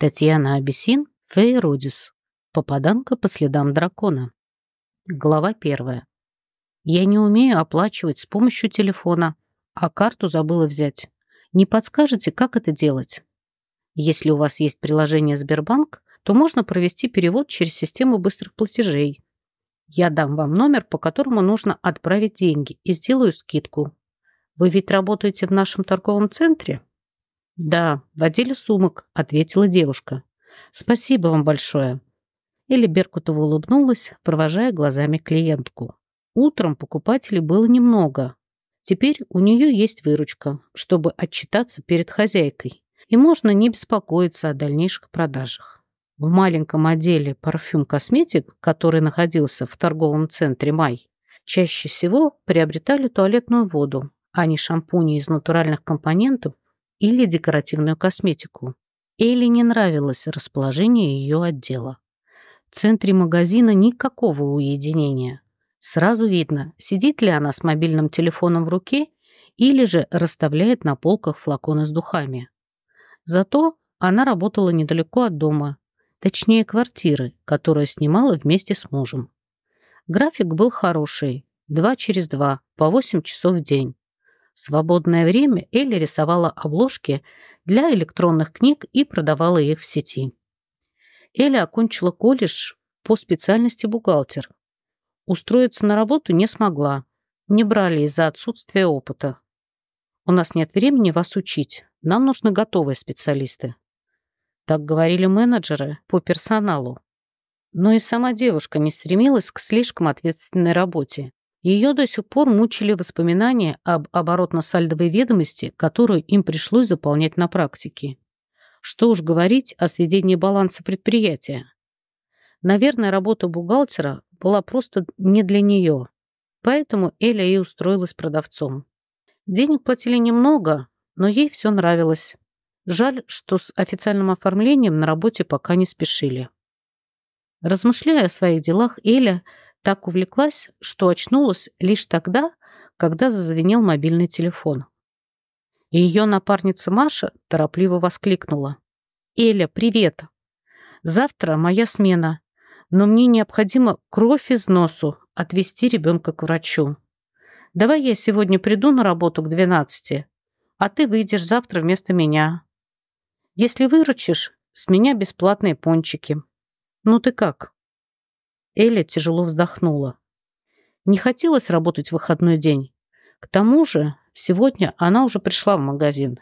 Татьяна Абисин, Фейродис. Попаданка по следам дракона. Глава первая. Я не умею оплачивать с помощью телефона, а карту забыла взять. Не подскажете, как это делать? Если у вас есть приложение Сбербанк, то можно провести перевод через систему быстрых платежей. Я дам вам номер, по которому нужно отправить деньги и сделаю скидку. Вы ведь работаете в нашем торговом центре? Да, в отделе сумок, ответила девушка. Спасибо вам большое. Или Беркутова улыбнулась, провожая глазами клиентку. Утром покупателей было немного. Теперь у нее есть выручка, чтобы отчитаться перед хозяйкой, и можно не беспокоиться о дальнейших продажах. В маленьком отделе парфюм-косметик, который находился в торговом центре «Май», чаще всего приобретали туалетную воду, а не шампуни из натуральных компонентов или декоративную косметику. Элли не нравилось расположение ее отдела. В центре магазина никакого уединения. Сразу видно, сидит ли она с мобильным телефоном в руке или же расставляет на полках флаконы с духами. Зато она работала недалеко от дома точнее квартиры, которую снимала вместе с мужем. График был хороший, два через два, по восемь часов в день. В свободное время Элли рисовала обложки для электронных книг и продавала их в сети. Элли окончила колледж по специальности бухгалтер. Устроиться на работу не смогла, не брали из-за отсутствия опыта. У нас нет времени вас учить, нам нужны готовые специалисты. Так говорили менеджеры по персоналу. Но и сама девушка не стремилась к слишком ответственной работе. Ее до сих пор мучили воспоминания об оборотно-сальдовой ведомости, которую им пришлось заполнять на практике. Что уж говорить о сведении баланса предприятия. Наверное, работа бухгалтера была просто не для нее. Поэтому Эля и устроилась продавцом. Денег платили немного, но ей все нравилось. Жаль, что с официальным оформлением на работе пока не спешили. Размышляя о своих делах, Эля так увлеклась, что очнулась лишь тогда, когда зазвенел мобильный телефон. Ее напарница Маша торопливо воскликнула. «Эля, привет! Завтра моя смена, но мне необходимо кровь из носу отвезти ребенка к врачу. Давай я сегодня приду на работу к двенадцати, а ты выйдешь завтра вместо меня. Если выручишь, с меня бесплатные пончики. Ну ты как?» Эля тяжело вздохнула. Не хотелось работать в выходной день. К тому же сегодня она уже пришла в магазин.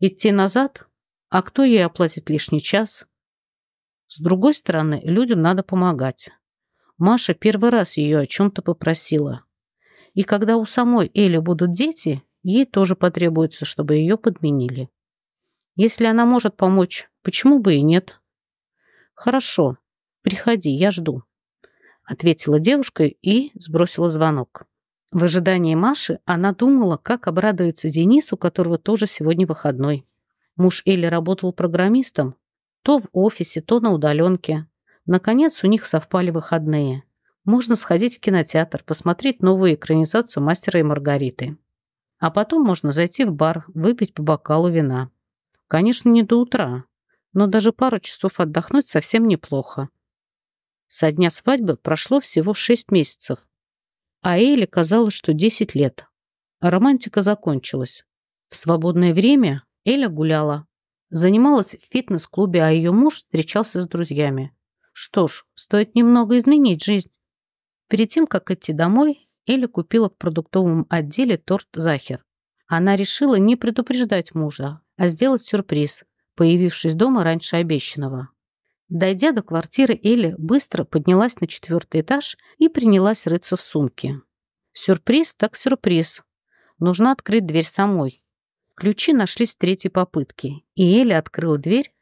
Идти назад? А кто ей оплатит лишний час? С другой стороны, людям надо помогать. Маша первый раз ее о чем-то попросила. И когда у самой Эли будут дети, ей тоже потребуется, чтобы ее подменили. Если она может помочь, почему бы и нет? Хорошо, приходи, я жду, ответила девушка и сбросила звонок. В ожидании Маши она думала, как обрадуется Денису, у которого тоже сегодня выходной. Муж Эли работал программистом, то в офисе, то на удаленке. Наконец у них совпали выходные. Можно сходить в кинотеатр, посмотреть новую экранизацию «Мастера и Маргариты». А потом можно зайти в бар, выпить по бокалу вина. Конечно, не до утра, но даже пару часов отдохнуть совсем неплохо. Со дня свадьбы прошло всего шесть месяцев, а Эйле казалось, что десять лет. романтика закончилась. В свободное время Эля гуляла, занималась в фитнес-клубе, а ее муж встречался с друзьями. Что ж, стоит немного изменить жизнь. Перед тем, как идти домой, Эля купила в продуктовом отделе торт «Захер». Она решила не предупреждать мужа, а сделать сюрприз, появившись дома раньше обещанного. Дойдя до квартиры, Элли быстро поднялась на четвертый этаж и принялась рыться в сумке. Сюрприз так сюрприз. Нужно открыть дверь самой. Ключи нашлись с третьей попытки, и Элли открыла дверь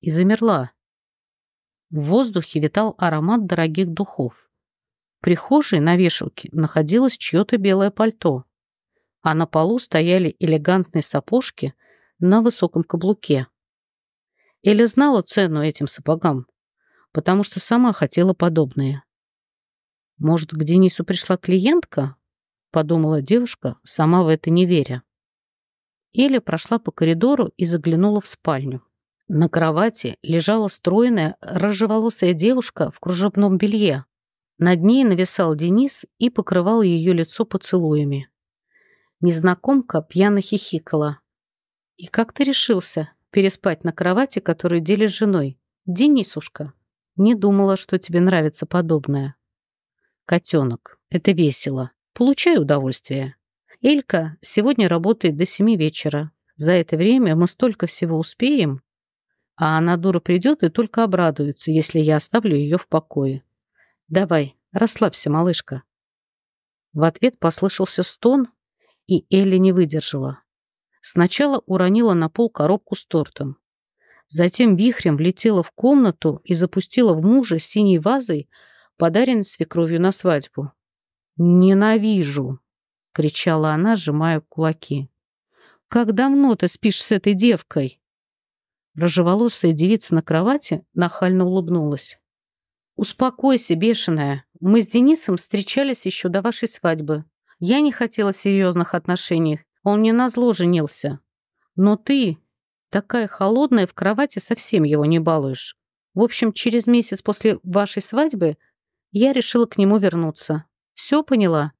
и замерла. В воздухе витал аромат дорогих духов. В прихожей на вешалке находилось чье-то белое пальто, а на полу стояли элегантные сапожки – на высоком каблуке. Эля знала цену этим сапогам, потому что сама хотела подобные. «Может, к Денису пришла клиентка?» – подумала девушка, сама в это не веря. Эля прошла по коридору и заглянула в спальню. На кровати лежала стройная, рыжеволосая девушка в кружевном белье. Над ней нависал Денис и покрывал ее лицо поцелуями. Незнакомка пьяно хихикала. «И как ты решился переспать на кровати, которую делишь с женой? Денисушка, не думала, что тебе нравится подобное». «Котенок, это весело. Получай удовольствие. Элька сегодня работает до семи вечера. За это время мы столько всего успеем, а она, дура, придет и только обрадуется, если я оставлю ее в покое. Давай, расслабься, малышка. В ответ послышался стон, и Элли не выдержала. Сначала уронила на пол коробку с тортом. Затем вихрем влетела в комнату и запустила в мужа синей вазой, подаренной свекровью на свадьбу. «Ненавижу!» — кричала она, сжимая кулаки. «Как давно ты спишь с этой девкой?» Рожеволосая девица на кровати нахально улыбнулась. «Успокойся, бешеная. Мы с Денисом встречались еще до вашей свадьбы. Я не хотела серьезных отношений. Он мне назло женился. Но ты, такая холодная, в кровати совсем его не балуешь. В общем, через месяц после вашей свадьбы я решила к нему вернуться. Все поняла?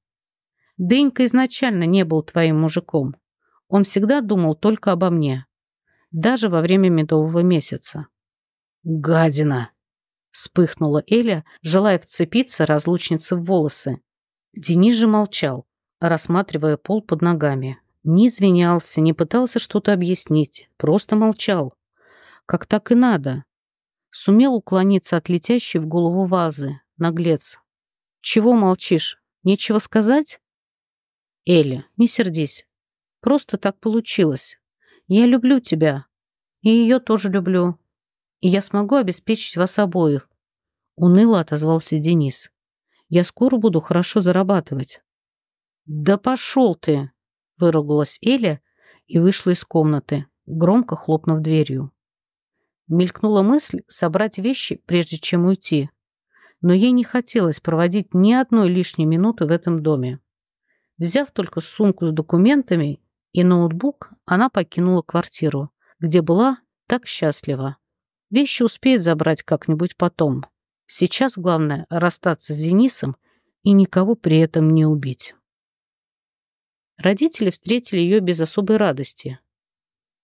Денька изначально не был твоим мужиком. Он всегда думал только обо мне даже во время медового месяца. «Гадина!» — вспыхнула Эля, желая вцепиться разлучнице в волосы. Денис же молчал, рассматривая пол под ногами. Не извинялся, не пытался что-то объяснить, просто молчал. Как так и надо. Сумел уклониться от летящей в голову вазы. Наглец. «Чего молчишь? Нечего сказать?» «Эля, не сердись. Просто так получилось. Я люблю тебя. И ее тоже люблю. И я смогу обеспечить вас обоих. Уныло отозвался Денис. Я скоро буду хорошо зарабатывать. Да пошел ты! Выругалась Эля и вышла из комнаты, громко хлопнув дверью. Мелькнула мысль собрать вещи, прежде чем уйти. Но ей не хотелось проводить ни одной лишней минуты в этом доме. Взяв только сумку с документами и ноутбук она покинула квартиру, где была так счастлива. Вещи успеет забрать как-нибудь потом. Сейчас главное расстаться с Денисом и никого при этом не убить. Родители встретили ее без особой радости.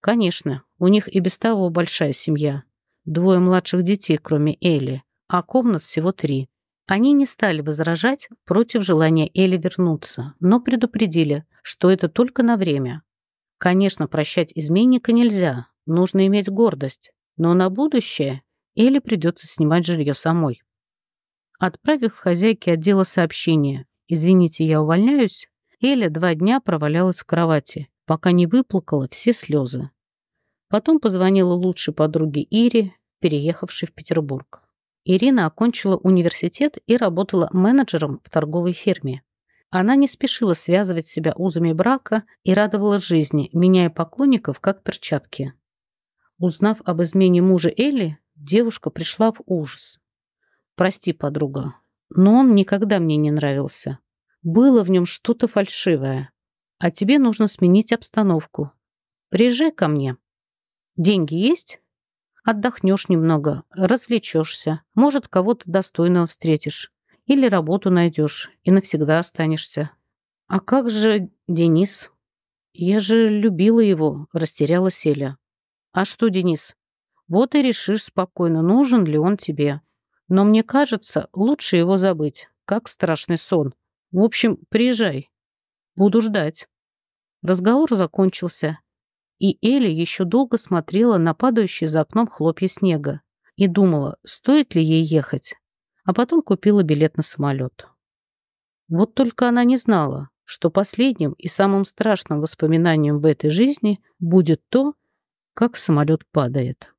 Конечно, у них и без того большая семья. Двое младших детей, кроме Элли, а комнат всего три. Они не стали возражать против желания Эли вернуться, но предупредили, что это только на время. Конечно, прощать изменника нельзя, нужно иметь гордость, но на будущее Эле придется снимать жилье самой. Отправив хозяйке отдела сообщения «Извините, я увольняюсь», Эля два дня провалялась в кровати, пока не выплакала все слезы. Потом позвонила лучшей подруге Ире, переехавшей в Петербург. Ирина окончила университет и работала менеджером в торговой фирме. Она не спешила связывать себя узами брака и радовала жизни, меняя поклонников как перчатки. Узнав об измене мужа Элли, девушка пришла в ужас. «Прости, подруга, но он никогда мне не нравился. Было в нем что-то фальшивое. А тебе нужно сменить обстановку. Приезжай ко мне. Деньги есть?» Отдохнешь немного, развлечешься, может, кого-то достойного встретишь. Или работу найдешь и навсегда останешься. А как же Денис? Я же любила его, растеряла Селя. А что, Денис? Вот и решишь спокойно, нужен ли он тебе. Но мне кажется, лучше его забыть, как страшный сон. В общем, приезжай. Буду ждать. Разговор закончился, и Эля еще долго смотрела на падающие за окном хлопья снега и думала, стоит ли ей ехать, а потом купила билет на самолет. Вот только она не знала, что последним и самым страшным воспоминанием в этой жизни будет то, как самолет падает.